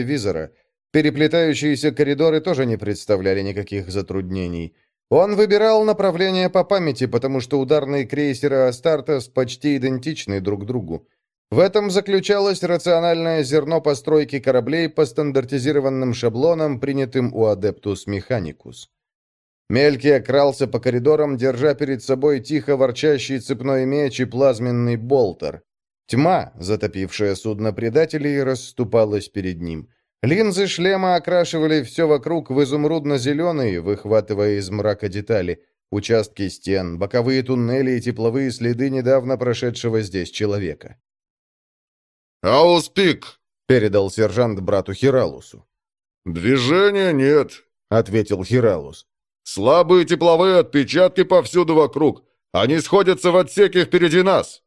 визора. Переплетающиеся коридоры тоже не представляли никаких затруднений. Он выбирал направление по памяти, потому что ударные крейсеры Астартес почти идентичны друг другу. В этом заключалось рациональное зерно постройки кораблей по стандартизированным шаблонам, принятым у Адептус Механикус. Мелький крался по коридорам, держа перед собой тихо ворчащий цепной меч и плазменный болтер. Тьма, затопившая судно предателей, расступалась перед ним. Линзы шлема окрашивали все вокруг в изумрудно-зеленый, выхватывая из мрака детали. Участки стен, боковые туннели и тепловые следы недавно прошедшего здесь человека. «Ауспик!» — передал сержант брату Хиралусу. «Движения нет», — ответил Хиралус. «Слабые тепловые отпечатки повсюду вокруг. Они сходятся в отсеке впереди нас».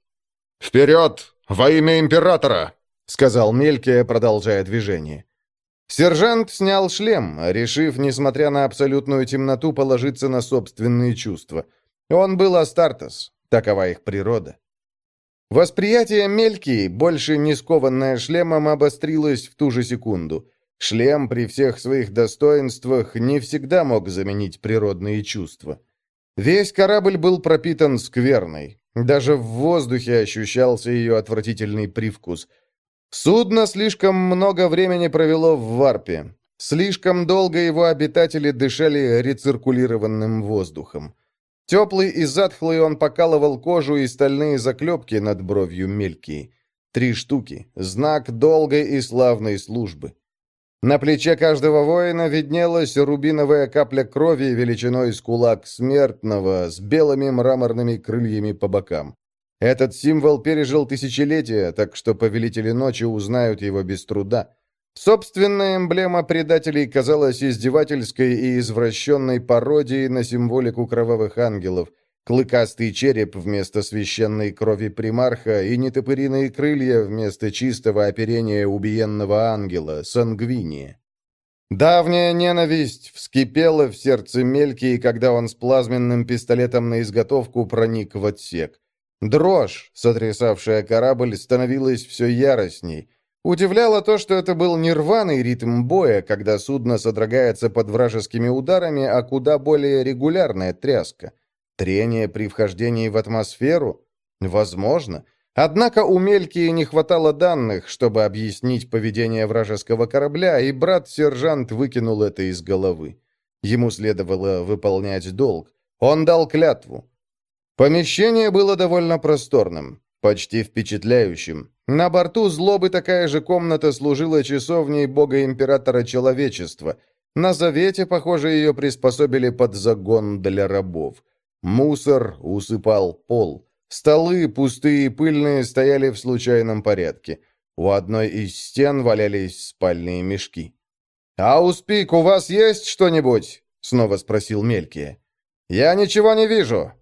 «Вперед! Во имя Императора!» — сказал Мелькия, продолжая движение. Сержант снял шлем, решив, несмотря на абсолютную темноту, положиться на собственные чувства. Он был Астартес, такова их природа. Восприятие Мелькии, больше не скованное шлемом, обострилось в ту же секунду. Шлем при всех своих достоинствах не всегда мог заменить природные чувства. Весь корабль был пропитан скверной. Даже в воздухе ощущался ее отвратительный привкус. Судно слишком много времени провело в варпе. Слишком долго его обитатели дышали рециркулированным воздухом. Теплый и затхлый он покалывал кожу и стальные заклепки над бровью мелькие. Три штуки. Знак долгой и славной службы. На плече каждого воина виднелась рубиновая капля крови величиной с кулак смертного, с белыми мраморными крыльями по бокам. Этот символ пережил тысячелетия, так что повелители ночи узнают его без труда. Собственная эмблема предателей казалась издевательской и извращенной пародией на символику кровавых ангелов. Клыкастый череп вместо священной крови примарха и нетопыриные крылья вместо чистого оперения убиенного ангела, сангвиния. Давняя ненависть вскипела в сердце Мельки, когда он с плазменным пистолетом на изготовку проник в отсек. Дрожь, сотрясавшая корабль, становилась все яростней. Удивляло то, что это был нерваный ритм боя, когда судно содрогается под вражескими ударами, а куда более регулярная тряска. Трение при вхождении в атмосферу? Возможно. Однако у Мелькии не хватало данных, чтобы объяснить поведение вражеского корабля, и брат-сержант выкинул это из головы. Ему следовало выполнять долг. Он дал клятву. Помещение было довольно просторным, почти впечатляющим. На борту злобы такая же комната служила часовней бога-императора человечества. На завете, похоже, ее приспособили под загон для рабов. Мусор усыпал пол. Столы, пустые и пыльные, стояли в случайном порядке. У одной из стен валялись спальные мешки. «Ауспик, у вас есть что-нибудь?» — снова спросил Мелькия. «Я ничего не вижу».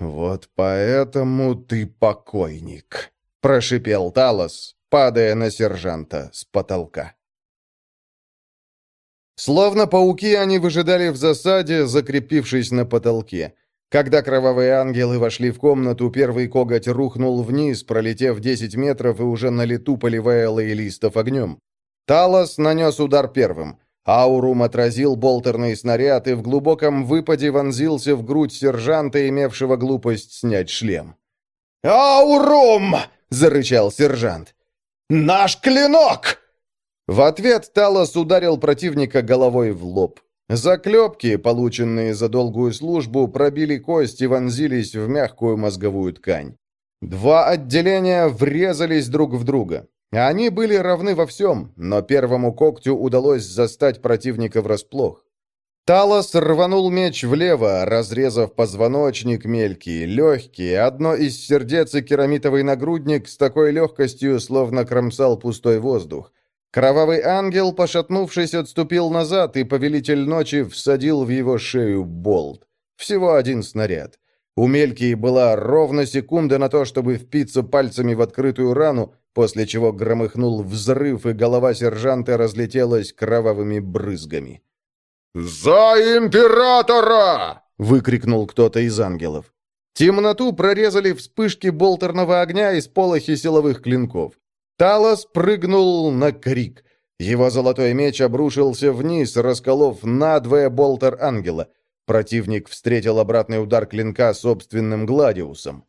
«Вот поэтому ты покойник», — прошипел Талос, падая на сержанта с потолка. Словно пауки, они выжидали в засаде, закрепившись на потолке. Когда кровавые ангелы вошли в комнату, первый коготь рухнул вниз, пролетев 10 метров и уже на лету поливая лоялистов огнем. Талос нанес удар первым. Аурум отразил болтерный снаряд и в глубоком выпаде вонзился в грудь сержанта, имевшего глупость снять шлем. «Аурум!» — зарычал сержант. «Наш клинок!» В ответ Талос ударил противника головой в лоб. Заклепки, полученные за долгую службу, пробили кость и вонзились в мягкую мозговую ткань. Два отделения врезались друг в друга. Они были равны во всем, но первому когтю удалось застать противника врасплох. Талос рванул меч влево, разрезав позвоночник мелкий, легкий, одно из сердец и керамитовый нагрудник с такой легкостью, словно кромсал пустой воздух. Кровавый ангел, пошатнувшись, отступил назад, и повелитель ночи всадил в его шею болт. Всего один снаряд. У Мелькии была ровно секунда на то, чтобы впиться пальцами в открытую рану, после чего громыхнул взрыв, и голова сержанта разлетелась кровавыми брызгами. «За императора!» — выкрикнул кто-то из ангелов. Темноту прорезали вспышки болтерного огня из полохи силовых клинков. Талос прыгнул на крик. Его золотой меч обрушился вниз, расколов надвое болтер ангела. Противник встретил обратный удар клинка собственным гладиусом.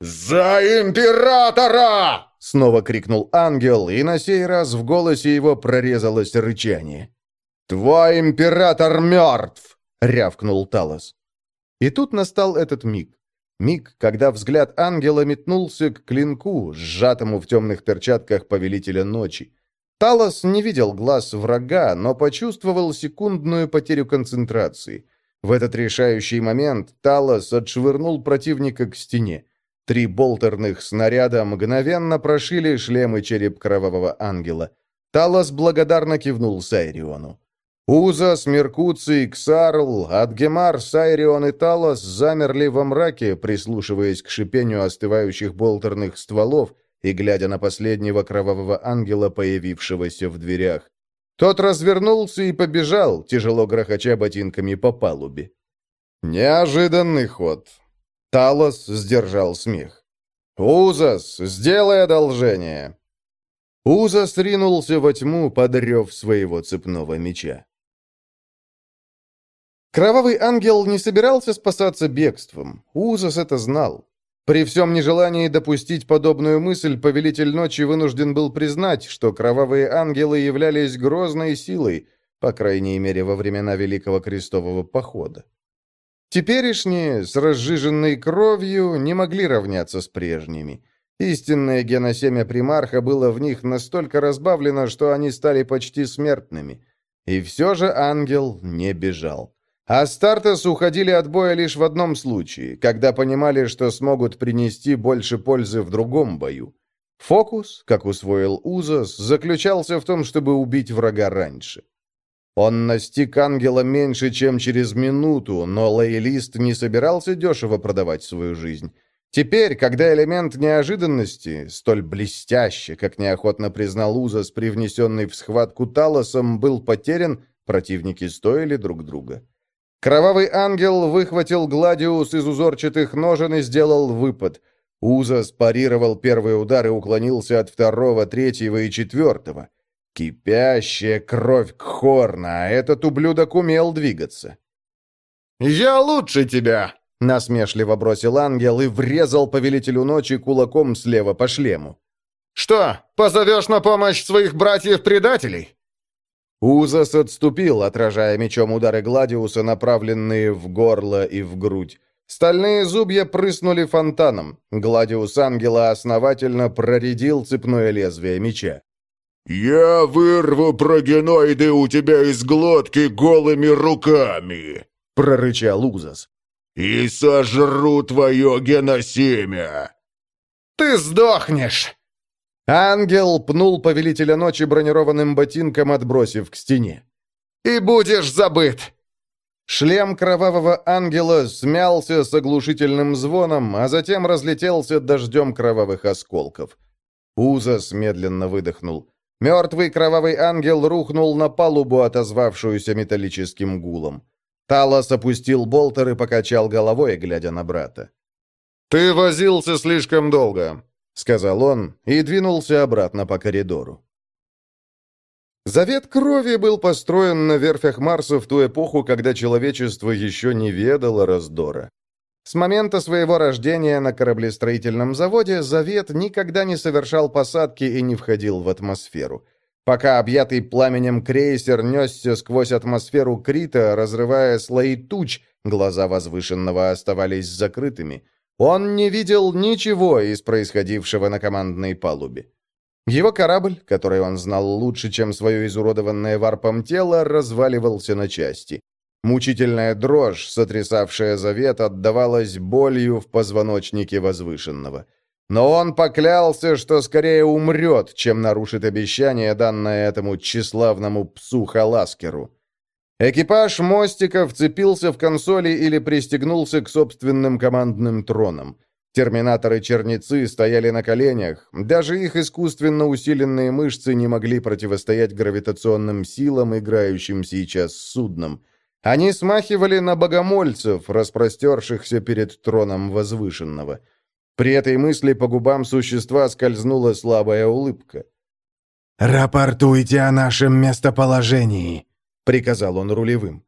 «За императора!» — снова крикнул ангел, и на сей раз в голосе его прорезалось рычание. «Твой император мертв!» — рявкнул Талос. И тут настал этот миг. Миг, когда взгляд ангела метнулся к клинку, сжатому в темных перчатках повелителя ночи. Талос не видел глаз врага, но почувствовал секундную потерю концентрации. В этот решающий момент Талос отшвырнул противника к стене. Три болтерных снаряда мгновенно прошили шлем и череп кровавого ангела. Талос благодарно кивнул Сайриону. Узас, Меркуций, Ксарл, Адгемар, Сайрион и Талос замерли во мраке, прислушиваясь к шипению остывающих болтерных стволов и глядя на последнего кровавого ангела, появившегося в дверях. Тот развернулся и побежал, тяжело грохоча ботинками по палубе. Неожиданный ход. Талос сдержал смех. «Узас, сделай одолжение!» Узас ринулся во тьму под рев своего цепного меча. Кровавый ангел не собирался спасаться бегством. Узас это знал. При всем нежелании допустить подобную мысль, Повелитель Ночи вынужден был признать, что кровавые ангелы являлись грозной силой, по крайней мере, во времена Великого Крестового Похода. Теперешние, с разжиженной кровью, не могли равняться с прежними. Истинное геносемя примарха было в них настолько разбавлено, что они стали почти смертными. И все же ангел не бежал. Астартес уходили от боя лишь в одном случае, когда понимали, что смогут принести больше пользы в другом бою. Фокус, как усвоил Узас, заключался в том, чтобы убить врага раньше. Он настиг ангела меньше, чем через минуту, но лоялист не собирался дешево продавать свою жизнь. Теперь, когда элемент неожиданности, столь блестяще, как неохотно признал Узас, привнесенный в схватку Талосом, был потерян, противники стоили друг друга. Кровавый ангел выхватил гладиус из узорчатых ножен и сделал выпад. Уза спарировал первый удар и уклонился от второго, третьего и четвертого. Кипящая кровь Кхорна, а этот ублюдок умел двигаться. «Я лучше тебя!» — насмешливо бросил ангел и врезал повелителю ночи кулаком слева по шлему. «Что, позовешь на помощь своих братьев-предателей?» Узас отступил, отражая мечом удары Гладиуса, направленные в горло и в грудь. Стальные зубья прыснули фонтаном. Гладиус ангела основательно проредил цепное лезвие меча. «Я вырву прогеноиды у тебя из глотки голыми руками!» — прорычал Узас. «И сожру твое геносемя!» «Ты сдохнешь!» Ангел пнул повелителя ночи бронированным ботинком, отбросив к стене. «И будешь забыт!» Шлем кровавого ангела смялся с оглушительным звоном, а затем разлетелся дождем кровавых осколков. Узас медленно выдохнул. Мертвый кровавый ангел рухнул на палубу, отозвавшуюся металлическим гулом. Талос опустил болтер и покачал головой, глядя на брата. «Ты возился слишком долго сказал он и двинулся обратно по коридору. Завет крови был построен на верфях Марса в ту эпоху, когда человечество еще не ведало раздора. С момента своего рождения на кораблестроительном заводе Завет никогда не совершал посадки и не входил в атмосферу. Пока объятый пламенем крейсер несся сквозь атмосферу Крита, разрывая слои туч, глаза возвышенного оставались закрытыми – он не видел ничего из происходившего на командной палубе. Его корабль, который он знал лучше, чем свое изуродованное варпом тело, разваливался на части. Мучительная дрожь, сотрясавшая завет, отдавалась болью в позвоночнике возвышенного. Но он поклялся, что скорее умрет, чем нарушит обещание, данное этому тщеславному псу Халаскеру. Экипаж мостика вцепился в консоли или пристегнулся к собственным командным тронам. Терминаторы-черницы стояли на коленях, даже их искусственно усиленные мышцы не могли противостоять гравитационным силам, играющим сейчас судном. Они смахивали на богомольцев, распростершихся перед троном возвышенного. При этой мысли по губам существа скользнула слабая улыбка. «Рапортуйте о нашем местоположении», — приказал он рулевым.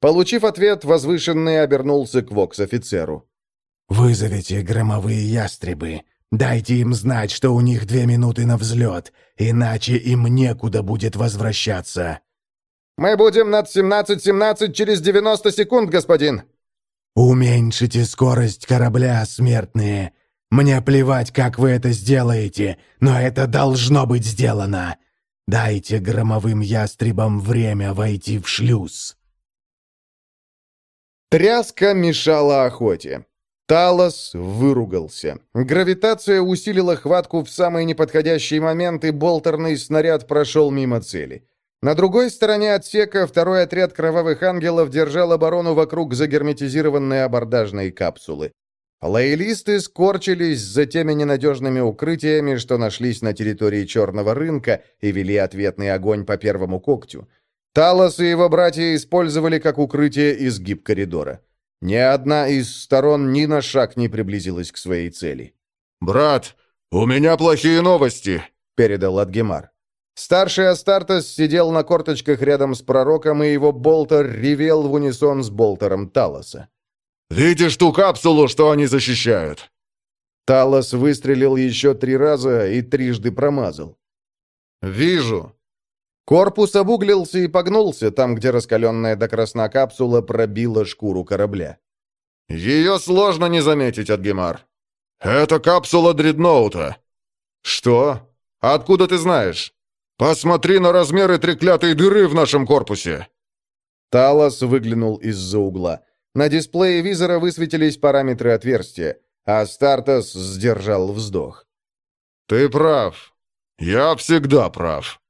Получив ответ, возвышенный обернулся к вокс-офицеру. «Вызовите громовые ястребы. Дайте им знать, что у них две минуты на взлет, иначе им некуда будет возвращаться». «Мы будем над 17-17 через 90 секунд, господин!» «Уменьшите скорость корабля, смертные. Мне плевать, как вы это сделаете, но это должно быть сделано. Дайте громовым ястребам время войти в шлюз». Тряска мешала охоте. Талос выругался. Гравитация усилила хватку в самый неподходящий момент, и болтерный снаряд прошел мимо цели. На другой стороне отсека второй отряд кровавых ангелов держал оборону вокруг загерметизированной абордажной капсулы. Лоялисты скорчились за теми ненадежными укрытиями, что нашлись на территории Черного рынка и вели ответный огонь по первому когтю. Талос и его братья использовали как укрытие изгиб коридора. Ни одна из сторон ни на шаг не приблизилась к своей цели. «Брат, у меня плохие новости», — передал Адгемар. Старший Астартес сидел на корточках рядом с пророком, и его болтер ревел в унисон с болтером Талоса. «Видишь ту капсулу, что они защищают?» Талос выстрелил еще три раза и трижды промазал. «Вижу». Корпус обуглился и погнулся там, где раскаленная до красна капсула пробила шкуру корабля. «Ее сложно не заметить, Адгемар. Это капсула дредноута». «Что? Откуда ты знаешь?» «Посмотри на размеры треклятой дыры в нашем корпусе!» Талос выглянул из-за угла. На дисплее визора высветились параметры отверстия, а Стартас сдержал вздох. «Ты прав. Я всегда прав».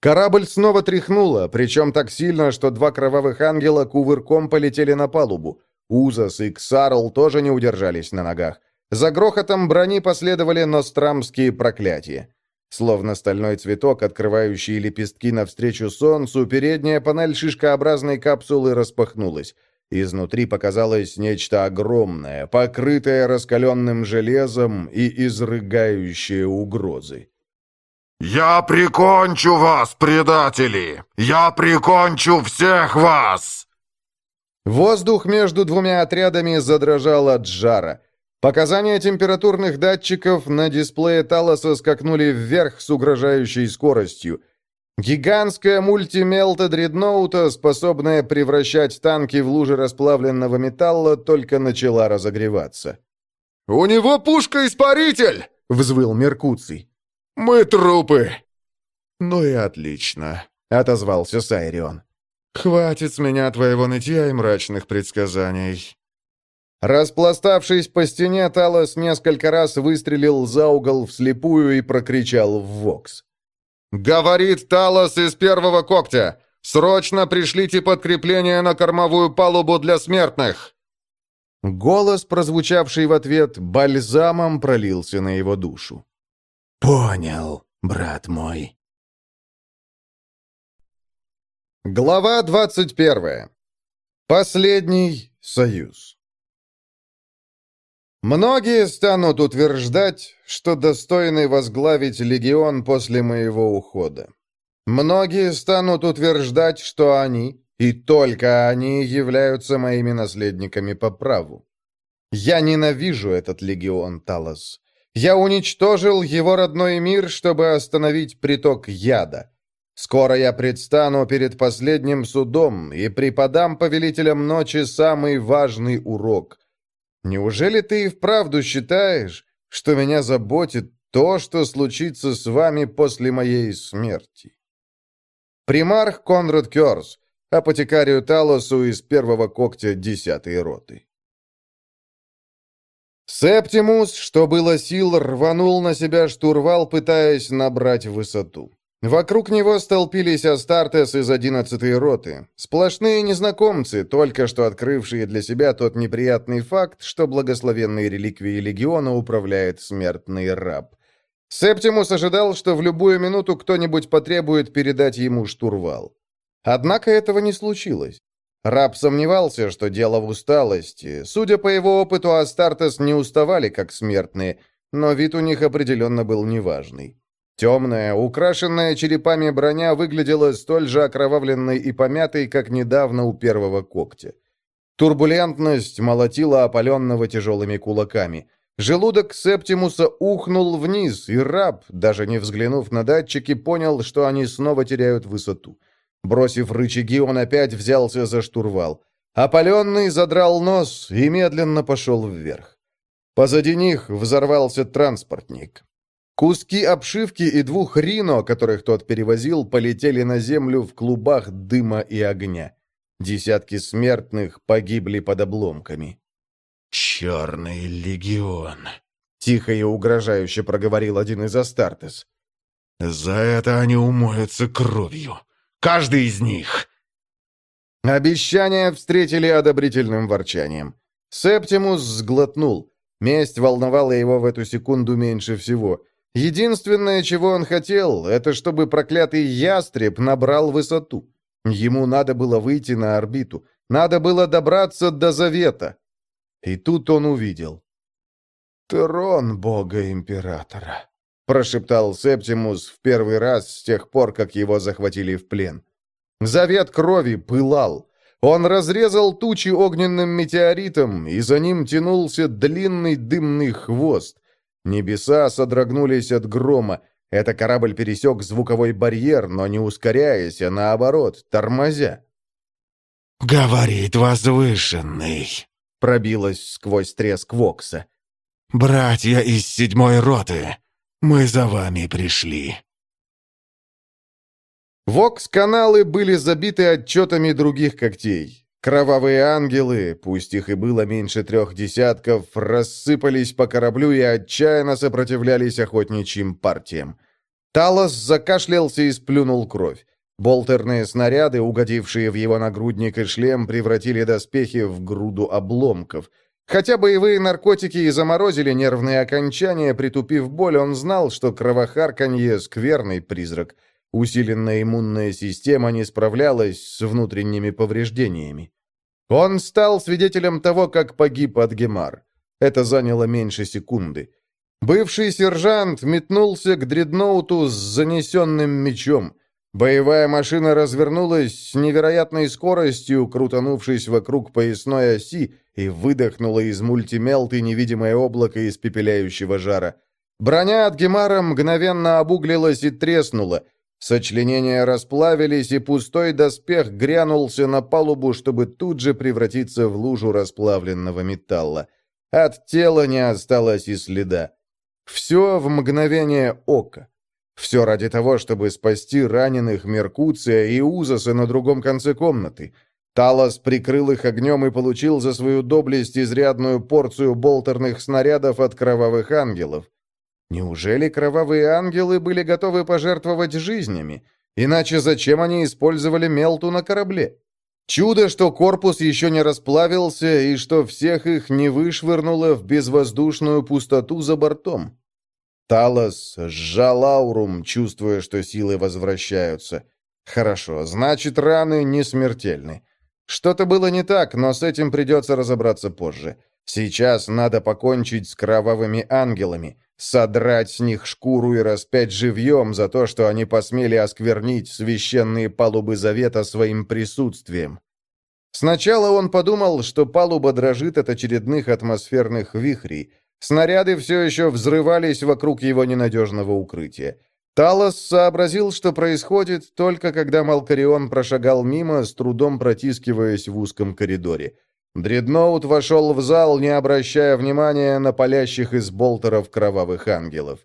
Корабль снова тряхнуло, причем так сильно, что два кровавых ангела кувырком полетели на палубу. Узас и Ксарл тоже не удержались на ногах. За грохотом брони последовали нострамские проклятия. Словно стальной цветок, открывающий лепестки навстречу солнцу, передняя панель шишкообразной капсулы распахнулась. Изнутри показалось нечто огромное, покрытое раскаленным железом и изрыгающее угрозы. «Я прикончу вас, предатели! Я прикончу всех вас!» Воздух между двумя отрядами задрожал от жара. Показания температурных датчиков на дисплее Талоса скакнули вверх с угрожающей скоростью. Гигантская мультимелта дредноута, способная превращать танки в лужи расплавленного металла, только начала разогреваться. «У него пушка-испаритель!» — взвыл Меркуций. «Мы трупы!» «Ну и отлично», — отозвался Сайрион. «Хватит с меня твоего нытья и мрачных предсказаний». Распластавшись по стене, Талос несколько раз выстрелил за угол вслепую и прокричал в Вокс. «Говорит Талос из первого когтя! Срочно пришлите подкрепление на кормовую палубу для смертных!» Голос, прозвучавший в ответ, бальзамом пролился на его душу. «Понял, брат мой». Глава двадцать первая. Последний союз. Многие станут утверждать, что достойны возглавить легион после моего ухода. Многие станут утверждать, что они, и только они, являются моими наследниками по праву. Я ненавижу этот легион, Талос. Я уничтожил его родной мир, чтобы остановить приток яда. Скоро я предстану перед последним судом и преподам повелителям ночи самый важный урок — Неужели ты и вправду считаешь, что меня заботит то, что случится с вами после моей смерти? Примарх Конрад Кёрс, апотекарию Талосу из первого когтя десятой роты. Септимус, что было сил, рванул на себя штурвал, пытаясь набрать высоту. Вокруг него столпились Астартес из одиннадцатой роты. Сплошные незнакомцы, только что открывшие для себя тот неприятный факт, что благословенной реликвией легиона управляет смертный раб. Септимус ожидал, что в любую минуту кто-нибудь потребует передать ему штурвал. Однако этого не случилось. Раб сомневался, что дело в усталости. Судя по его опыту, Астартес не уставали, как смертные, но вид у них определенно был неважный. Темная, украшенная черепами броня выглядела столь же окровавленной и помятой, как недавно у первого когтя. Турбулентность молотила опаленного тяжелыми кулаками. Желудок Септимуса ухнул вниз, и раб, даже не взглянув на датчики, понял, что они снова теряют высоту. Бросив рычаги, он опять взялся за штурвал. Опаленный задрал нос и медленно пошел вверх. Позади них взорвался транспортник. Куски обшивки и двух рино, которых тот перевозил, полетели на землю в клубах дыма и огня. Десятки смертных погибли под обломками. «Черный легион», — тихо и угрожающе проговорил один из Астартес. «За это они умоются кровью. Каждый из них!» Обещания встретили одобрительным ворчанием. Септимус сглотнул. Месть волновала его в эту секунду меньше всего. Единственное, чего он хотел, это чтобы проклятый ястреб набрал высоту. Ему надо было выйти на орбиту. Надо было добраться до Завета. И тут он увидел. «Трон бога-императора», — прошептал Септимус в первый раз с тех пор, как его захватили в плен. Завет крови пылал. Он разрезал тучи огненным метеоритом, и за ним тянулся длинный дымный хвост. Небеса содрогнулись от грома. Это корабль пересек звуковой барьер, но не ускоряясь, а наоборот, тормозя. «Говорит возвышенный», — пробилось сквозь треск Вокса. «Братья из седьмой роты, мы за вами пришли». Вокс-каналы были забиты отчетами других когтей. Кровавые ангелы, пусть их и было меньше трех десятков, рассыпались по кораблю и отчаянно сопротивлялись охотничьим партиям. Талос закашлялся и сплюнул кровь. Болтерные снаряды, угодившие в его нагрудник и шлем, превратили доспехи в груду обломков. Хотя боевые наркотики и заморозили нервные окончания, притупив боль, он знал, что кровохарканье — скверный призрак — Усиленная иммунная система не справлялась с внутренними повреждениями. Он стал свидетелем того, как погиб Адгемар. Это заняло меньше секунды. Бывший сержант метнулся к дредноуту с занесенным мечом. Боевая машина развернулась с невероятной скоростью, крутанувшись вокруг поясной оси, и выдохнула из мультимелты невидимое облако испепеляющего жара. Броня от Гемара мгновенно обуглилась и треснула — Сочленения расплавились, и пустой доспех грянулся на палубу, чтобы тут же превратиться в лужу расплавленного металла. От тела не осталось и следа. Все в мгновение ока. Все ради того, чтобы спасти раненых Меркуция и Узаса на другом конце комнаты. Талос прикрыл их огнем и получил за свою доблесть изрядную порцию болтерных снарядов от кровавых ангелов. Неужели кровавые ангелы были готовы пожертвовать жизнями? Иначе зачем они использовали мелту на корабле? Чудо, что корпус еще не расплавился и что всех их не вышвырнуло в безвоздушную пустоту за бортом. Талос сжал аурум, чувствуя, что силы возвращаются. Хорошо, значит, раны не смертельны. Что-то было не так, но с этим придется разобраться позже. Сейчас надо покончить с кровавыми ангелами содрать с них шкуру и распять живьем за то, что они посмели осквернить священные палубы Завета своим присутствием. Сначала он подумал, что палуба дрожит от очередных атмосферных вихрей. Снаряды все еще взрывались вокруг его ненадежного укрытия. Талос сообразил, что происходит, только когда Малкарион прошагал мимо, с трудом протискиваясь в узком коридоре. Дредноут вошел в зал, не обращая внимания на палящих из болтеров кровавых ангелов.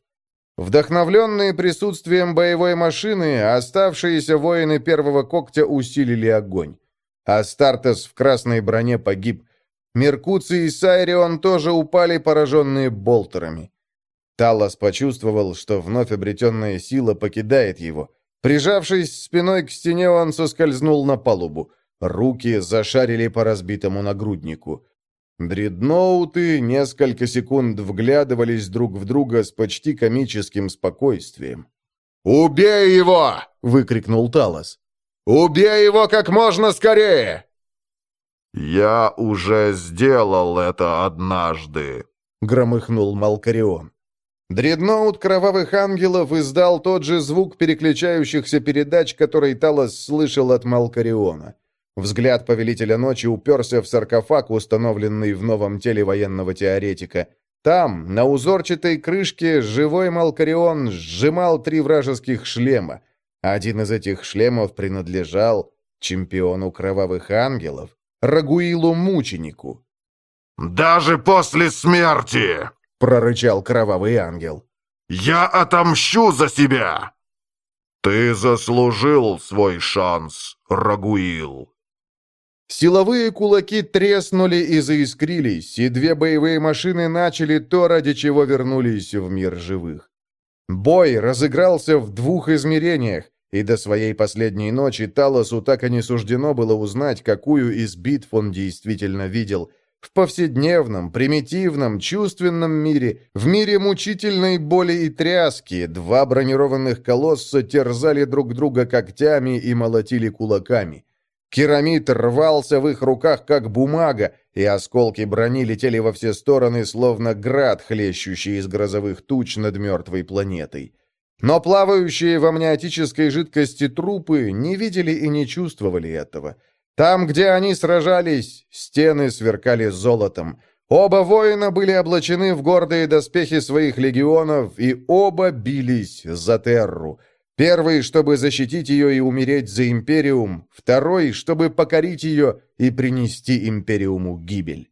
Вдохновленные присутствием боевой машины, оставшиеся воины первого когтя усилили огонь. Астартес в красной броне погиб. Меркуций и Сайрион тоже упали, пораженные болтерами. Талос почувствовал, что вновь обретенная сила покидает его. Прижавшись спиной к стене, он соскользнул на палубу. Руки зашарили по разбитому нагруднику. Дредноуты несколько секунд вглядывались друг в друга с почти комическим спокойствием. «Убей его!» — выкрикнул Талос. «Убей его как можно скорее!» «Я уже сделал это однажды», — громыхнул Малкарион. Дредноут Кровавых Ангелов издал тот же звук переключающихся передач, который Талос слышал от Малкариона. Взгляд Повелителя Ночи уперся в саркофаг, установленный в новом теле военного теоретика. Там, на узорчатой крышке, живой Малкарион сжимал три вражеских шлема. Один из этих шлемов принадлежал чемпиону Кровавых Ангелов, Рагуилу-мученику. «Даже после смерти!» прорычал кровавый ангел. «Я отомщу за себя!» «Ты заслужил свой шанс, Рагуил!» Силовые кулаки треснули и заискрились, и две боевые машины начали то, ради чего вернулись в мир живых. Бой разыгрался в двух измерениях, и до своей последней ночи Талосу так и не суждено было узнать, какую из битв он действительно видел – в повседневном, примитивном, чувственном мире, в мире мучительной боли и тряски, два бронированных колосса терзали друг друга когтями и молотили кулаками. Керамид рвался в их руках, как бумага, и осколки брони летели во все стороны, словно град, хлещущий из грозовых туч над мертвой планетой. Но плавающие в амниотической жидкости трупы не видели и не чувствовали этого – там, где они сражались, стены сверкали золотом. Оба воина были облачены в гордые доспехи своих легионов, и оба бились за Терру. Первый, чтобы защитить ее и умереть за Империум, второй, чтобы покорить ее и принести Империуму гибель.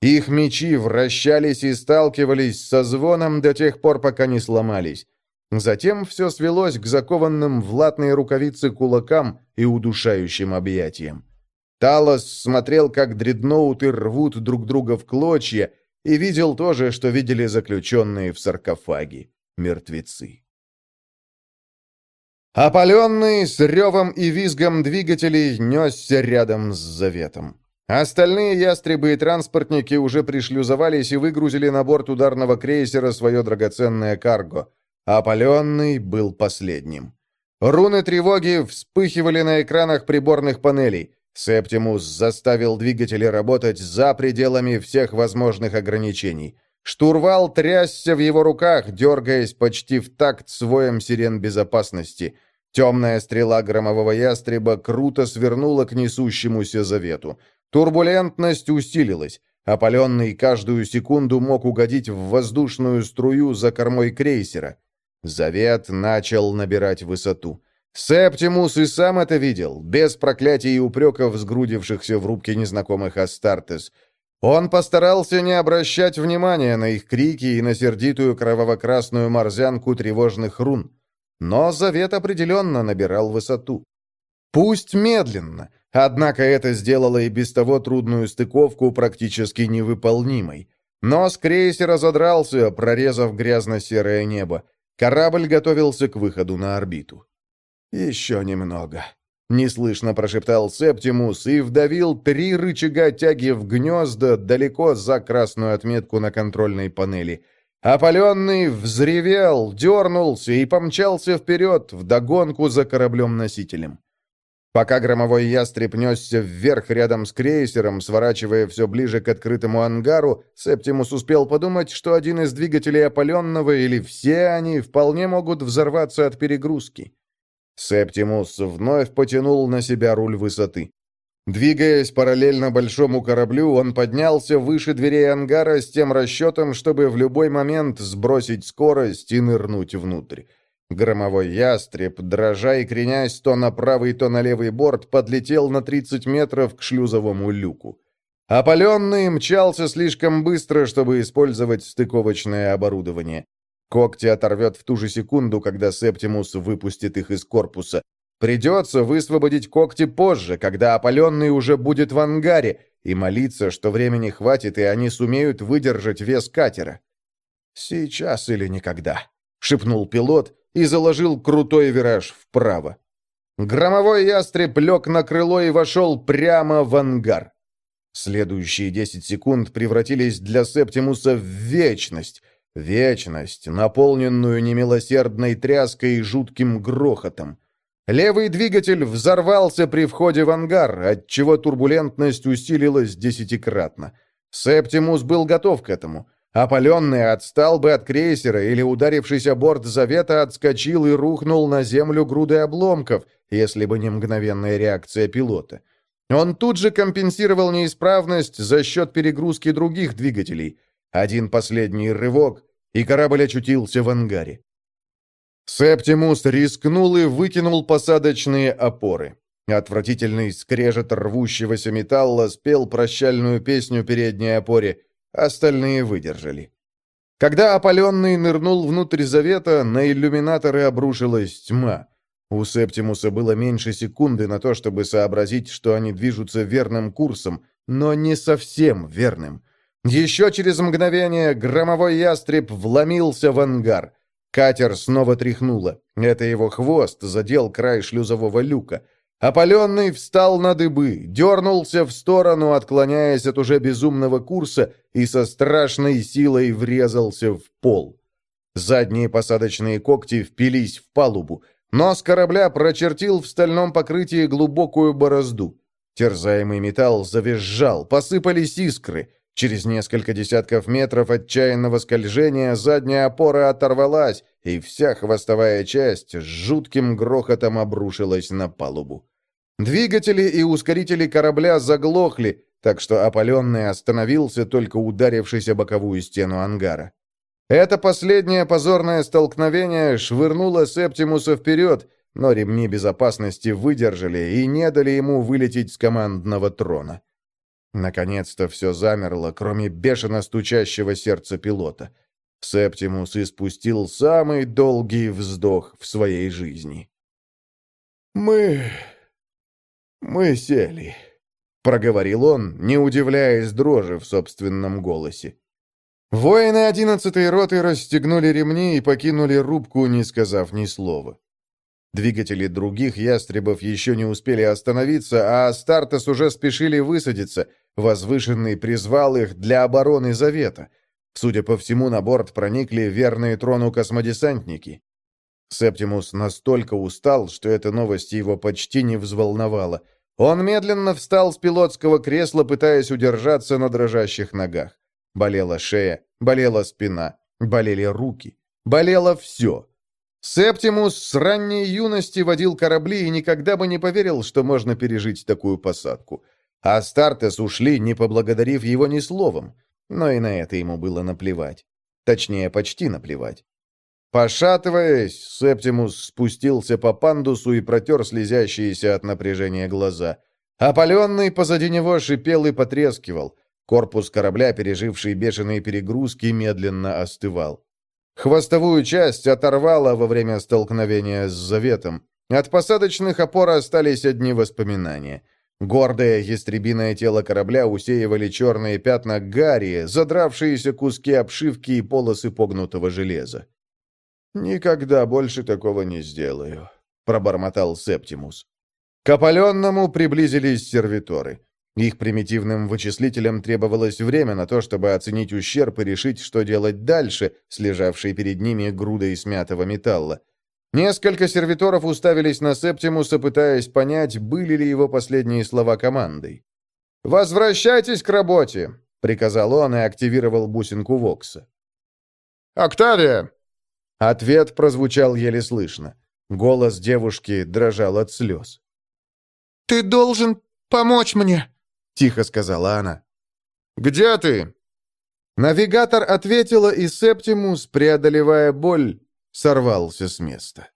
Их мечи вращались и сталкивались со звоном до тех пор, пока не сломались. Затем все свелось к закованным в латные рукавицы кулакам и удушающим объятиям. Талос смотрел, как дредноуты рвут друг друга в клочья, и видел то же, что видели заключенные в саркофаге мертвецы. Опаленный с ревом и визгом двигателей несся рядом с заветом. Остальные ястребы и транспортники уже пришлюзовались и выгрузили на борт ударного крейсера свое драгоценное карго. Опаленный был последним. Руны тревоги вспыхивали на экранах приборных панелей. Септимус заставил двигатели работать за пределами всех возможных ограничений. Штурвал трясся в его руках, дергаясь почти в такт с воем сирен безопасности. Темная стрела громового ястреба круто свернула к несущемуся завету. Турбулентность усилилась. Опаленный каждую секунду мог угодить в воздушную струю за кормой крейсера. Завет начал набирать высоту. Септимус и сам это видел, без проклятий и упреков, сгрудившихся в рубке незнакомых Астартес. Он постарался не обращать внимания на их крики и на сердитую кроваво-красную морзянку тревожных рун. Но завет определенно набирал высоту. Пусть медленно, однако это сделало и без того трудную стыковку практически невыполнимой. Нос крейсера задрался, прорезав грязно-серое небо. Корабль готовился к выходу на орбиту. «Еще немного», — неслышно прошептал Септимус и вдавил три рычага тяги в гнезда далеко за красную отметку на контрольной панели. Опаленный взревел, дернулся и помчался вперед, вдогонку за кораблем-носителем. Пока громовой ястреб несся вверх рядом с крейсером, сворачивая все ближе к открытому ангару, Септимус успел подумать, что один из двигателей опаленного или все они вполне могут взорваться от перегрузки. Септимус вновь потянул на себя руль высоты. Двигаясь параллельно большому кораблю, он поднялся выше дверей ангара с тем расчетом, чтобы в любой момент сбросить скорость и нырнуть внутрь. Громовой ястреб, дрожа и кренясь то на правый, то на левый борт, подлетел на 30 метров к шлюзовому люку. Опаленный мчался слишком быстро, чтобы использовать стыковочное оборудование. Когти оторвет в ту же секунду, когда Септимус выпустит их из корпуса. Придется высвободить когти позже, когда опаленный уже будет в ангаре, и молиться, что времени хватит, и они сумеют выдержать вес катера. «Сейчас или никогда», — шепнул пилот и заложил крутой вираж вправо. Громовой ястреб лег на крыло и вошел прямо в ангар. Следующие десять секунд превратились для Септимуса в вечность — Вечность, наполненную немилосердной тряской и жутким грохотом. Левый двигатель взорвался при входе в ангар, отчего турбулентность усилилась десятикратно. Септимус был готов к этому. Опаленный отстал бы от крейсера или, ударившись о борт Завета, отскочил и рухнул на землю грудой обломков, если бы не мгновенная реакция пилота. Он тут же компенсировал неисправность за счет перегрузки других двигателей. Один последний рывок, и корабль очутился в ангаре. Септимус рискнул и выкинул посадочные опоры. Отвратительный скрежет рвущегося металла спел прощальную песню передней опоре, остальные выдержали. Когда опаленный нырнул внутрь завета, на иллюминаторы обрушилась тьма. У Септимуса было меньше секунды на то, чтобы сообразить, что они движутся верным курсом, но не совсем верным. Еще через мгновение громовой ястреб вломился в ангар. Катер снова тряхнуло. Это его хвост задел край шлюзового люка. Опаленный встал на дыбы, дернулся в сторону, отклоняясь от уже безумного курса, и со страшной силой врезался в пол. Задние посадочные когти впились в палубу. Нос корабля прочертил в стальном покрытии глубокую борозду. Терзаемый металл завизжал, посыпались искры. Через несколько десятков метров отчаянного скольжения задняя опора оторвалась, и вся хвостовая часть с жутким грохотом обрушилась на палубу. Двигатели и ускорители корабля заглохли, так что опаленный остановился, только ударившись о боковую стену ангара. Это последнее позорное столкновение швырнуло Септимуса вперед, но ремни безопасности выдержали и не дали ему вылететь с командного трона. Наконец-то все замерло, кроме бешено стучащего сердца пилота. Септимус испустил самый долгий вздох в своей жизни. «Мы... мы сели», — проговорил он, не удивляясь дрожи в собственном голосе. Воины одиннадцатой роты расстегнули ремни и покинули рубку, не сказав ни слова. Двигатели других ястребов еще не успели остановиться, а Астартес уже спешили высадиться. Возвышенный призвал их для обороны Завета. Судя по всему, на борт проникли верные трону космодесантники. Септимус настолько устал, что эта новость его почти не взволновала. Он медленно встал с пилотского кресла, пытаясь удержаться на дрожащих ногах. Болела шея, болела спина, болели руки. Болело все. Септимус с ранней юности водил корабли и никогда бы не поверил, что можно пережить такую посадку. А Стартес ушли, не поблагодарив его ни словом. Но и на это ему было наплевать. Точнее, почти наплевать. Пошатываясь, Септимус спустился по пандусу и протер слезящиеся от напряжения глаза. Опаленный позади него шипел и потрескивал. Корпус корабля, переживший бешеные перегрузки, медленно остывал. Хвостовую часть оторвало во время столкновения с Заветом. От посадочных опор остались одни воспоминания. Гордое ястребиное тело корабля усеивали черные пятна гари, задравшиеся куски обшивки и полосы погнутого железа. «Никогда больше такого не сделаю», — пробормотал Септимус. К опаленному приблизились сервиторы. Их примитивным вычислителям требовалось время на то, чтобы оценить ущерб и решить, что делать дальше, с лежавшей перед ними грудой смятого металла. Несколько сервиторов уставились на Септимуса, пытаясь понять, были ли его последние слова командой. «Возвращайтесь к работе!» — приказал он и активировал бусинку Вокса. «Октавия!» Ответ прозвучал еле слышно. Голос девушки дрожал от слез. «Ты должен помочь мне!» — тихо сказала она. «Где ты?» Навигатор ответила, и Септимус, преодолевая боль, сорвался с места.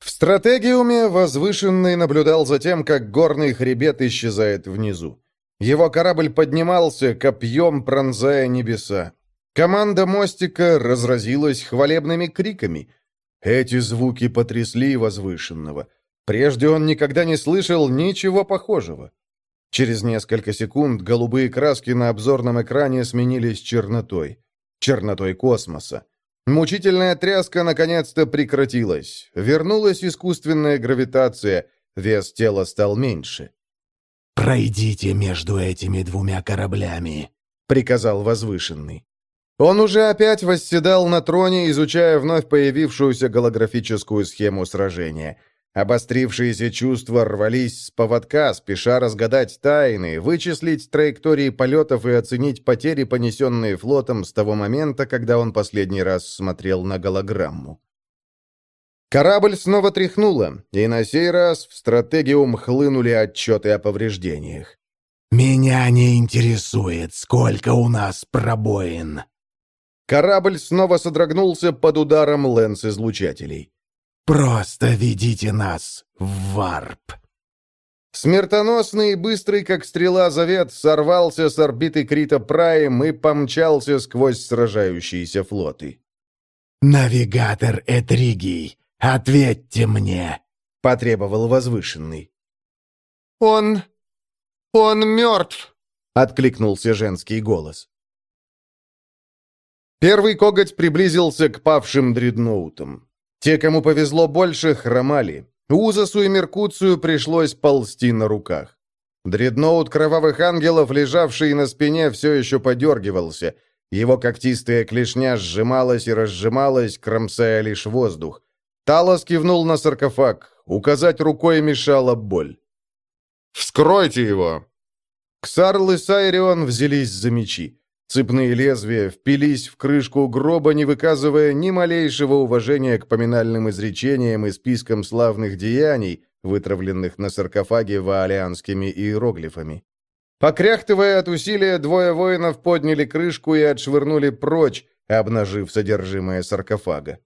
В стратегиуме возвышенный наблюдал за тем, как горный хребет исчезает внизу. Его корабль поднимался, копьем пронзая небеса. Команда мостика разразилась хвалебными криками. Эти звуки потрясли возвышенного — Прежде он никогда не слышал ничего похожего. Через несколько секунд голубые краски на обзорном экране сменились чернотой. Чернотой космоса. Мучительная тряска наконец-то прекратилась. Вернулась искусственная гравитация. Вес тела стал меньше. «Пройдите между этими двумя кораблями», — приказал возвышенный. Он уже опять восседал на троне, изучая вновь появившуюся голографическую схему сражения — Обострившиеся чувства рвались с поводка, спеша разгадать тайны, вычислить траектории полетов и оценить потери, понесенные флотом с того момента, когда он последний раз смотрел на голограмму. Корабль снова тряхнуло, и на сей раз в стратегиум хлынули отчеты о повреждениях. «Меня не интересует, сколько у нас пробоин». Корабль снова содрогнулся под ударом лэнс-излучателей. Просто ведите нас в варп!» Смертоносный и быстрый, как стрела, завет сорвался с орбиты Крита Прайм и помчался сквозь сражающиеся флоты. «Навигатор Этригий, ответьте мне!» — потребовал возвышенный. «Он... он мертв!» — откликнулся женский голос. Первый коготь приблизился к павшим дредноутам. Те, кому повезло больше, хромали. Узасу и Меркуцию пришлось ползти на руках. Дредноут кровавых ангелов, лежавший на спине, все еще подергивался. Его когтистая клешня сжималась и разжималась, кромсая лишь воздух. Талос кивнул на саркофаг. Указать рукой мешала боль. «Вскройте его!» Ксарл и Сайрион взялись за мечи. Цепные лезвия впились в крышку гроба, не выказывая ни малейшего уважения к поминальным изречениям и спискам славных деяний, вытравленных на саркофаге ваалианскими иероглифами. Покряхтывая от усилия, двое воинов подняли крышку и отшвырнули прочь, обнажив содержимое саркофага.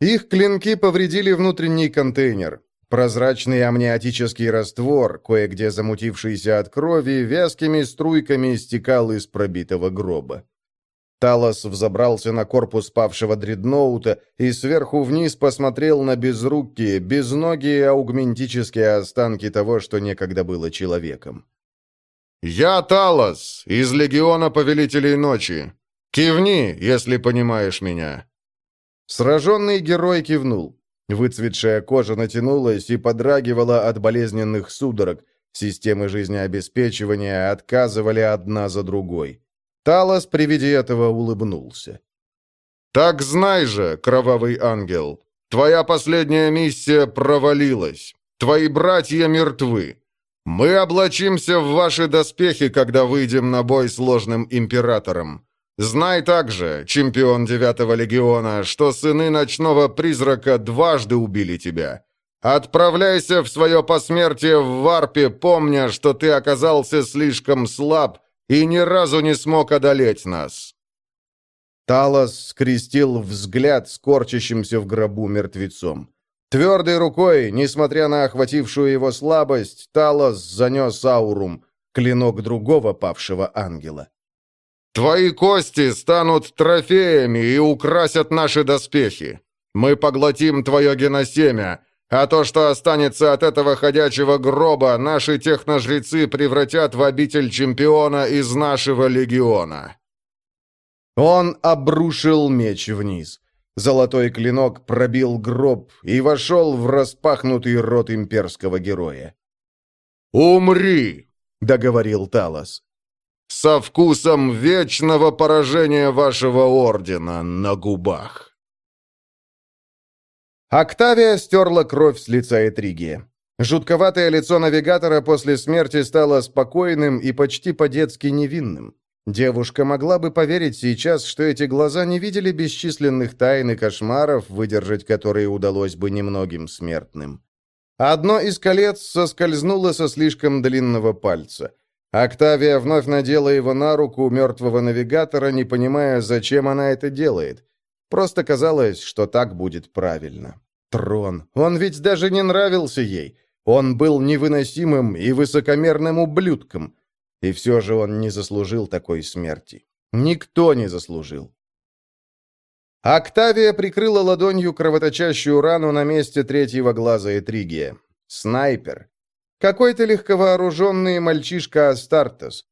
Их клинки повредили внутренний контейнер. Прозрачный амниотический раствор, кое-где замутившийся от крови, вязкими струйками стекал из пробитого гроба. Талос взобрался на корпус павшего дредноута и сверху вниз посмотрел на безрукие, безногие аугментические останки того, что некогда было человеком. «Я Талос, из Легиона Повелителей Ночи. Кивни, если понимаешь меня». Сраженный герой кивнул. Выцветшая кожа натянулась и подрагивала от болезненных судорог. Системы жизнеобеспечивания отказывали одна за другой. Талос при виде этого улыбнулся. «Так знай же, кровавый ангел, твоя последняя миссия провалилась. Твои братья мертвы. Мы облачимся в ваши доспехи, когда выйдем на бой с ложным императором. Знай также, чемпион девятого легиона, что сыны ночного призрака дважды убили тебя. Отправляйся в свое посмертие в варпе, помня, что ты оказался слишком слаб и ни разу не смог одолеть нас». Талос скрестил взгляд с корчащимся в гробу мертвецом. Твердой рукой, несмотря на охватившую его слабость, Талос занес аурум, клинок другого павшего ангела. Твои кости станут трофеями и украсят наши доспехи. Мы поглотим твое геносемя, а то, что останется от этого ходячего гроба, наши техножрецы превратят в обитель чемпиона из нашего легиона». Он обрушил меч вниз. Золотой клинок пробил гроб и вошел в распахнутый рот имперского героя. «Умри!» — договорил Талос со вкусом вечного поражения вашего ордена на губах. Октавия стерла кровь с лица Этригия. Жутковатое лицо навигатора после смерти стало спокойным и почти по-детски невинным. Девушка могла бы поверить сейчас, что эти глаза не видели бесчисленных тайн и кошмаров, выдержать которые удалось бы немногим смертным. Одно из колец соскользнуло со слишком длинного пальца. Октавия вновь надела его на руку мертвого навигатора, не понимая, зачем она это делает. Просто казалось, что так будет правильно. Трон. Он ведь даже не нравился ей. Он был невыносимым и высокомерным ублюдком. И все же он не заслужил такой смерти. Никто не заслужил. Октавия прикрыла ладонью кровоточащую рану на месте третьего глаза Этригия. Снайпер. Какой-то легковооруженный мальчишка Астартес.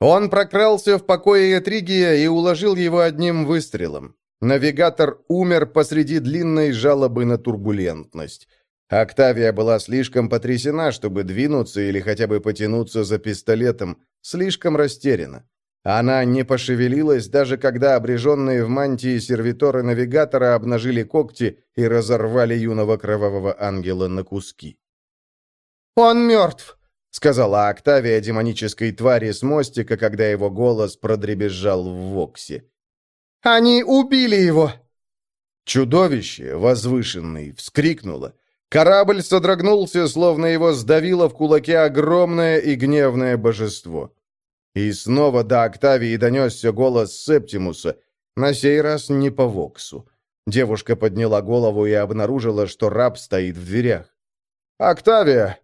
Он прокрался в покое Этригия и уложил его одним выстрелом. Навигатор умер посреди длинной жалобы на турбулентность. Октавия была слишком потрясена, чтобы двинуться или хотя бы потянуться за пистолетом, слишком растеряна. Она не пошевелилась, даже когда обреженные в мантии сервиторы навигатора обнажили когти и разорвали юного кровавого ангела на куски. «Он мертв!» — сказала Октавия демонической твари с мостика, когда его голос продребезжал в воксе. «Они убили его!» Чудовище, возвышенный, вскрикнуло. Корабль содрогнулся, словно его сдавило в кулаке огромное и гневное божество. И снова до Октавии донесся голос Септимуса, на сей раз не по Воксу. Девушка подняла голову и обнаружила, что раб стоит в дверях. «Октавия!»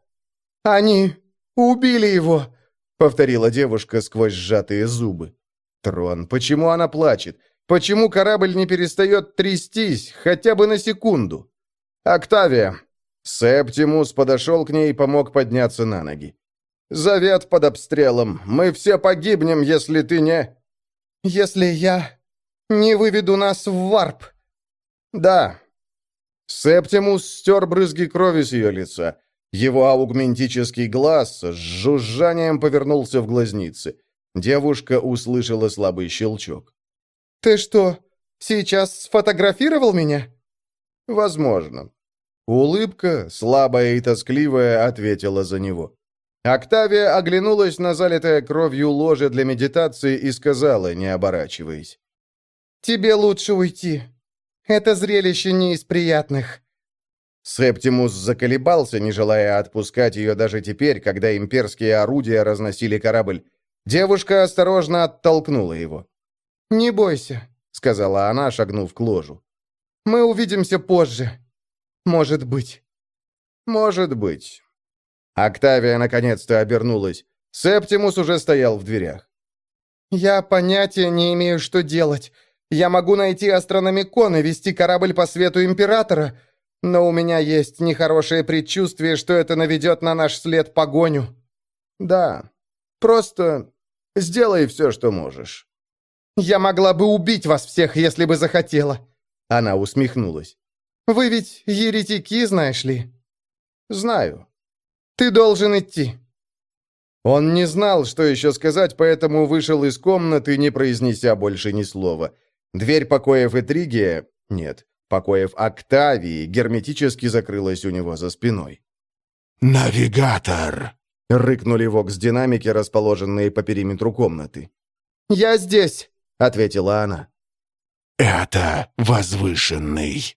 «Они убили его!» — повторила девушка сквозь сжатые зубы. «Трон, почему она плачет? Почему корабль не перестает трястись, хотя бы на секунду?» «Октавия!» Септимус подошел к ней и помог подняться на ноги. «Завет под обстрелом. Мы все погибнем, если ты не...» «Если я не выведу нас в варп». «Да». Септимус стер брызги крови с ее лица. Его аугментический глаз с жужжанием повернулся в глазницы. Девушка услышала слабый щелчок. «Ты что, сейчас сфотографировал меня?» «Возможно». Улыбка, слабая и тоскливая, ответила за него. Октавия оглянулась на залитое кровью ложе для медитации и сказала, не оборачиваясь. «Тебе лучше уйти. Это зрелище не из приятных». Септимус заколебался, не желая отпускать ее даже теперь, когда имперские орудия разносили корабль. Девушка осторожно оттолкнула его. «Не бойся», — сказала она, шагнув к ложу. «Мы увидимся позже. Может быть». «Может быть». Октавия наконец-то обернулась. Септимус уже стоял в дверях. «Я понятия не имею, что делать. Я могу найти астрономикон и вести корабль по свету Императора, но у меня есть нехорошее предчувствие, что это наведет на наш след погоню». «Да, просто сделай все, что можешь». «Я могла бы убить вас всех, если бы захотела». Она усмехнулась. «Вы ведь еретики, знаешь ли?» «Знаю», ты должен идти». Он не знал, что еще сказать, поэтому вышел из комнаты, не произнеся больше ни слова. Дверь покоев Этригия... Нет, покоев Октавии герметически закрылась у него за спиной. «Навигатор!» — рыкнули вокс-динамики, расположенные по периметру комнаты. «Я здесь!» — ответила она. «Это возвышенный».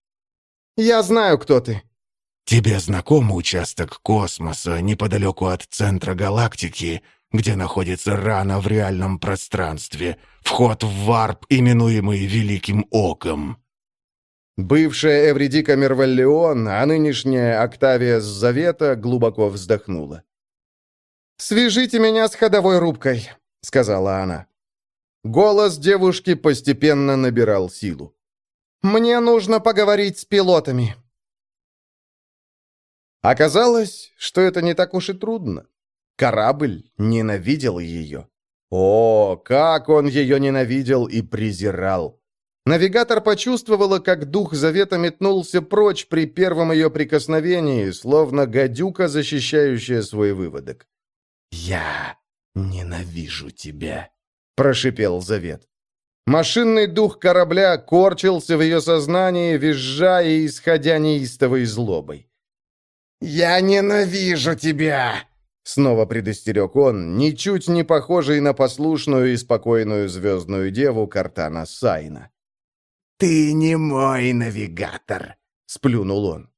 «Я знаю, кто ты. Тебе знаком участок космоса неподалеку от центра галактики, где находится рана в реальном пространстве, вход в варп, именуемый Великим Оком?» Бывшая Эвредика Мерваллион, а нынешняя Октавия с Завета глубоко вздохнула. «Свяжите меня с ходовой рубкой», — сказала она. Голос девушки постепенно набирал силу. «Мне нужно поговорить с пилотами». Оказалось, что это не так уж и трудно. Корабль ненавидел ее. О, как он ее ненавидел и презирал! Навигатор почувствовала, как дух завета метнулся прочь при первом ее прикосновении, словно гадюка, защищающая свой выводок. «Я ненавижу тебя», — прошипел завет. Машинный дух корабля корчился в ее сознании, визжа и исходя неистовой злобой. «Я ненавижу тебя!» Снова предостерег он, ничуть не похожий на послушную и спокойную звездную деву Картана Сайна. «Ты не мой навигатор!» — сплюнул он.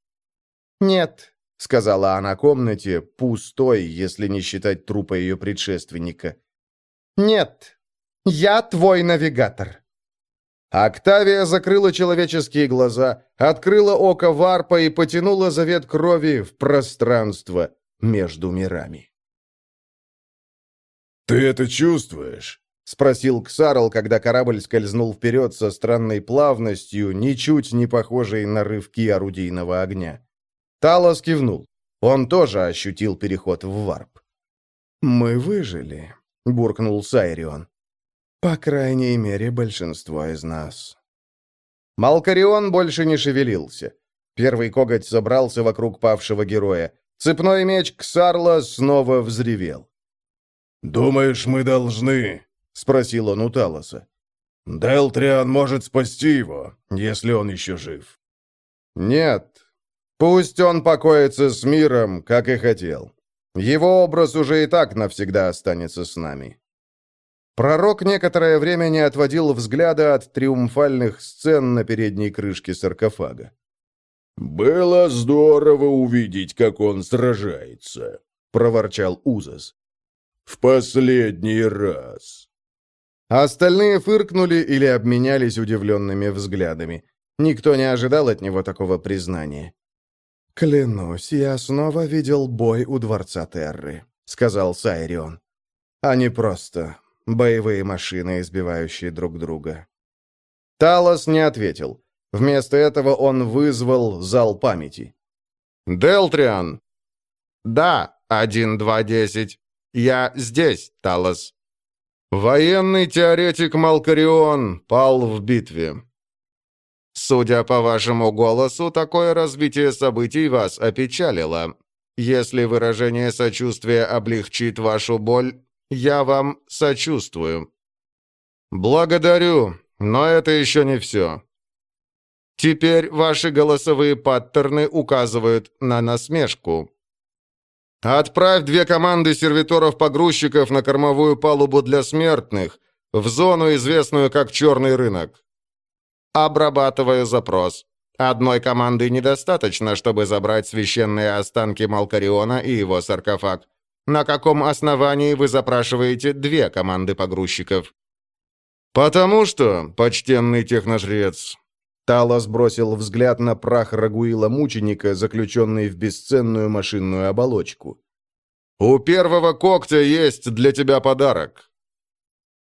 «Нет», — сказала она комнате, пустой, если не считать трупа ее предшественника. «Нет, я твой навигатор». Октавия закрыла человеческие глаза, открыла око варпа и потянула завет крови в пространство между мирами. «Ты это чувствуешь?» — спросил Ксарл, когда корабль скользнул вперед со странной плавностью, ничуть не похожей на рывки орудийного огня. Талос кивнул. Он тоже ощутил переход в варп. «Мы выжили», — буркнул Сайрион. По крайней мере, большинство из нас. Малкарион больше не шевелился. Первый коготь собрался вокруг павшего героя. Цепной меч Ксарла снова взревел. «Думаешь, мы должны?» — спросил он у Талоса. «Делтриан может спасти его, если он еще жив». «Нет. Пусть он покоится с миром, как и хотел. Его образ уже и так навсегда останется с нами». Пророк некоторое время не отводил взгляда от триумфальных сцен на передней крышке саркофага. «Было здорово увидеть, как он сражается», — проворчал Узас. «В последний раз». Остальные фыркнули или обменялись удивленными взглядами. Никто не ожидал от него такого признания. «Клянусь, я снова видел бой у Дворца Терры», — сказал Сайрион. «А не просто боевые машины, избивающие друг друга». Талос не ответил. Вместо этого он вызвал зал памяти. «Делтриан!» «Да, один, два, десять. Я здесь, Талос». «Военный теоретик Малкарион пал в битве». «Судя по вашему голосу, такое развитие событий вас опечалило. Если выражение сочувствия облегчит вашу боль, я вам сочувствую». «Благодарю, но это еще не все. Теперь ваши голосовые паттерны указывают на насмешку. Отправь две команды сервиторов-погрузчиков на кормовую палубу для смертных, в зону, известную как Черный рынок. Обрабатываю запрос. Одной команды недостаточно, чтобы забрать священные останки Малкариона и его саркофаг. На каком основании вы запрашиваете две команды погрузчиков? «Потому что, почтенный техножрец, Талос бросил взгляд на прах Рагуила-мученика, заключенный в бесценную машинную оболочку. «У первого когтя есть для тебя подарок!»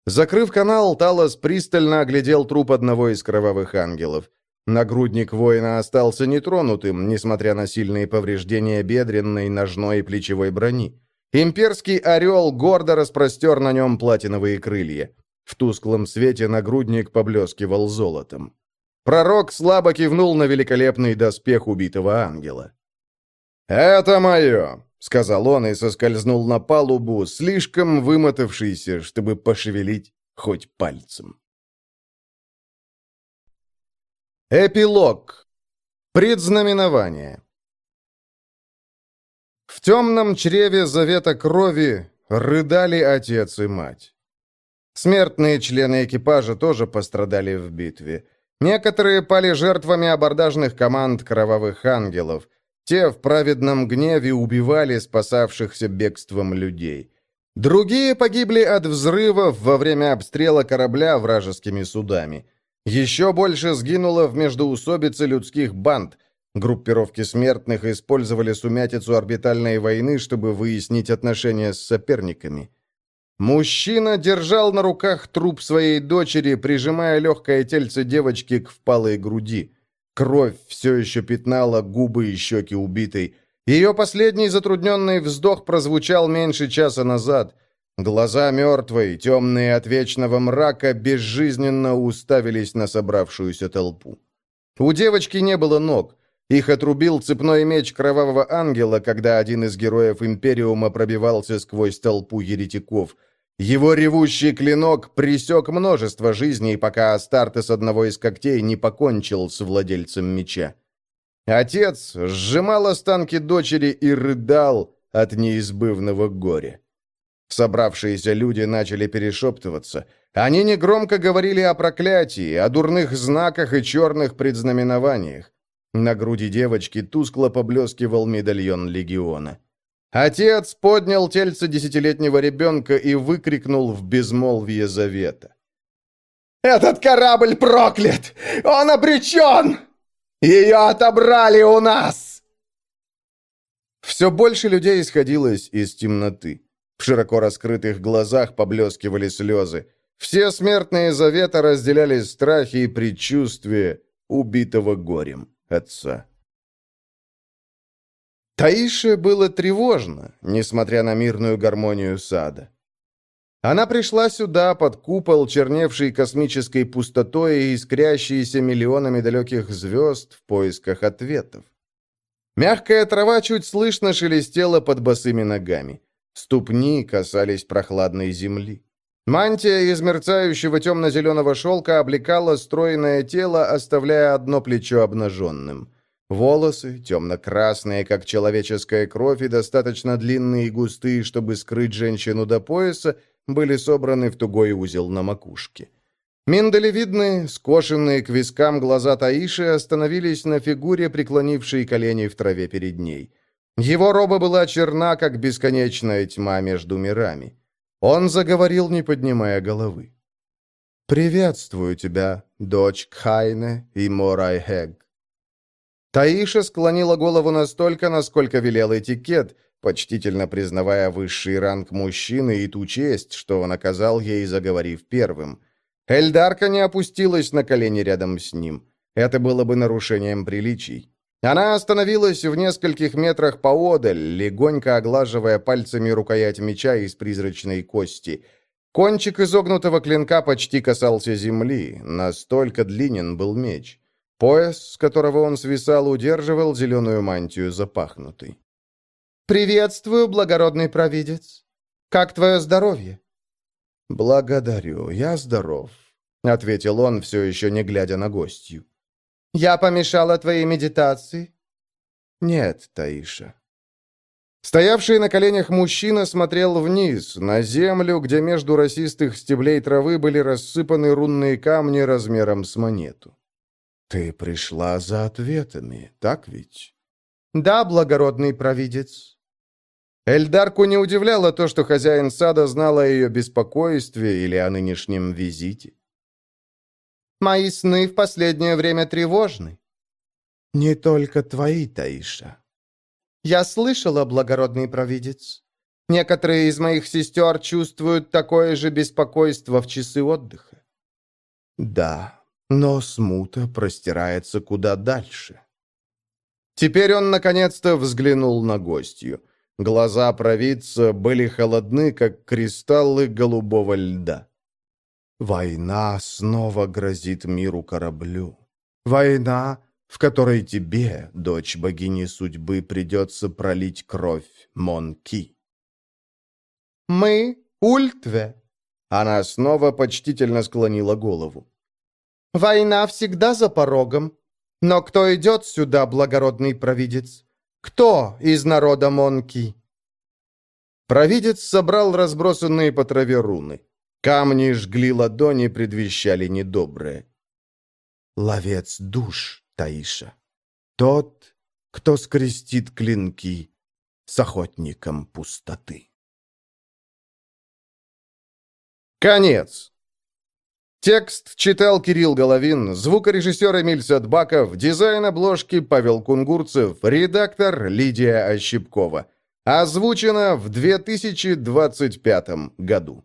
Закрыв канал, Талос пристально оглядел труп одного из кровавых ангелов. Нагрудник воина остался нетронутым, несмотря на сильные повреждения бедренной, ножной и плечевой брони. Имперский орел гордо распростер на нем платиновые крылья. В тусклом свете нагрудник поблескивал золотом. Пророк слабо кивнул на великолепный доспех убитого ангела. «Это мое!» — сказал он и соскользнул на палубу, слишком вымотавшийся, чтобы пошевелить хоть пальцем. Эпилог. Предзнаменование. В темном чреве завета крови рыдали отец и мать. Смертные члены экипажа тоже пострадали в битве. Некоторые пали жертвами абордажных команд кровавых ангелов. Те в праведном гневе убивали спасавшихся бегством людей. Другие погибли от взрывов во время обстрела корабля вражескими судами. Еще больше сгинуло в междоусобице людских банд. Группировки смертных использовали сумятицу орбитальной войны, чтобы выяснить отношения с соперниками. Мужчина держал на руках труп своей дочери, прижимая легкое тельце девочки к впалой груди. Кровь все еще пятнала губы и щеки убитой. Ее последний затрудненный вздох прозвучал меньше часа назад. Глаза мертвой, темные от вечного мрака, безжизненно уставились на собравшуюся толпу. У девочки не было ног. Их отрубил цепной меч кровавого ангела, когда один из героев Империума пробивался сквозь толпу еретиков. Его ревущий клинок присек множество жизней, пока Астартес одного из когтей не покончил с владельцем меча. Отец сжимал останки дочери и рыдал от неизбывного горя. Собравшиеся люди начали перешептываться. Они негромко говорили о проклятии, о дурных знаках и черных предзнаменованиях. На груди девочки тускло поблескивал медальон легиона. Отец поднял тельце десятилетнего ребенка и выкрикнул в безмолвие завета. «Этот корабль проклят! Он обречен! Ее отобрали у нас!» Все больше людей исходилось из темноты. В широко раскрытых глазах поблескивали слезы. Все смертные завета разделяли страхи и предчувствия убитого горем отца. Таише было тревожно, несмотря на мирную гармонию сада. Она пришла сюда, под купол, черневший космической пустотой и искрящийся миллионами далеких звезд в поисках ответов. Мягкая трава чуть слышно шелестела под босыми ногами. Ступни касались прохладной земли. Мантия из мерцающего темно-зеленого шелка облекала стройное тело, оставляя одно плечо обнаженным. Волосы, темно-красные, как человеческая кровь, и достаточно длинные и густые, чтобы скрыть женщину до пояса, были собраны в тугой узел на макушке. Миндалевидные, скошенные к вискам глаза Таиши остановились на фигуре, преклонившей колени в траве перед ней. Его роба была черна, как бесконечная тьма между мирами. Он заговорил, не поднимая головы. «Приветствую тебя, дочь Кхайне и Морайхег. Таиша склонила голову настолько, насколько велел этикет, почтительно признавая высший ранг мужчины и ту честь, что он оказал ей, заговорив первым. Эльдарка не опустилась на колени рядом с ним. Это было бы нарушением приличий. Она остановилась в нескольких метрах поодаль, легонько оглаживая пальцами рукоять меча из призрачной кости. Кончик изогнутого клинка почти касался земли, настолько длинен был меч. Пояс, с которого он свисал, удерживал зеленую мантию запахнутой. «Приветствую, благородный провидец. Как твое здоровье?» «Благодарю, я здоров», — ответил он, все еще не глядя на гостью. «Я помешала твоей медитации?» «Нет, Таиша». Стоявший на коленях мужчина смотрел вниз, на землю, где между росистых стеблей травы были рассыпаны рунные камни размером с монету. «Ты пришла за ответами, так ведь?» «Да, благородный провидец». Эльдарку не удивляло то, что хозяин сада знал о ее беспокойстве или о нынешнем визите. «Мои сны в последнее время тревожны». «Не только твои, Таиша». «Я слышала, благородный провидец. Некоторые из моих сестер чувствуют такое же беспокойство в часы отдыха». «Да, но смута простирается куда дальше. Теперь он наконец-то взглянул на гостью. Глаза провидца были холодны, как кристаллы голубого льда. Война снова грозит миру кораблю. Война, в которой тебе, дочь богини судьбы, придется пролить кровь Монки. «Мы — Ультве!» Она снова почтительно склонила голову. Война всегда за порогом. Но кто идет сюда, благородный провидец? Кто из народа Монки?» Провидец собрал разбросанные по траве руны. Камни жгли ладони, предвещали недоброе. «Ловец душ, Таиша. Тот, кто скрестит клинки с охотником пустоты». Конец. Текст читал Кирилл Головин, звукорежиссер Эмиль Садбаков, дизайн обложки Павел Кунгурцев, редактор Лидия Ощепкова. Озвучено в 2025 году.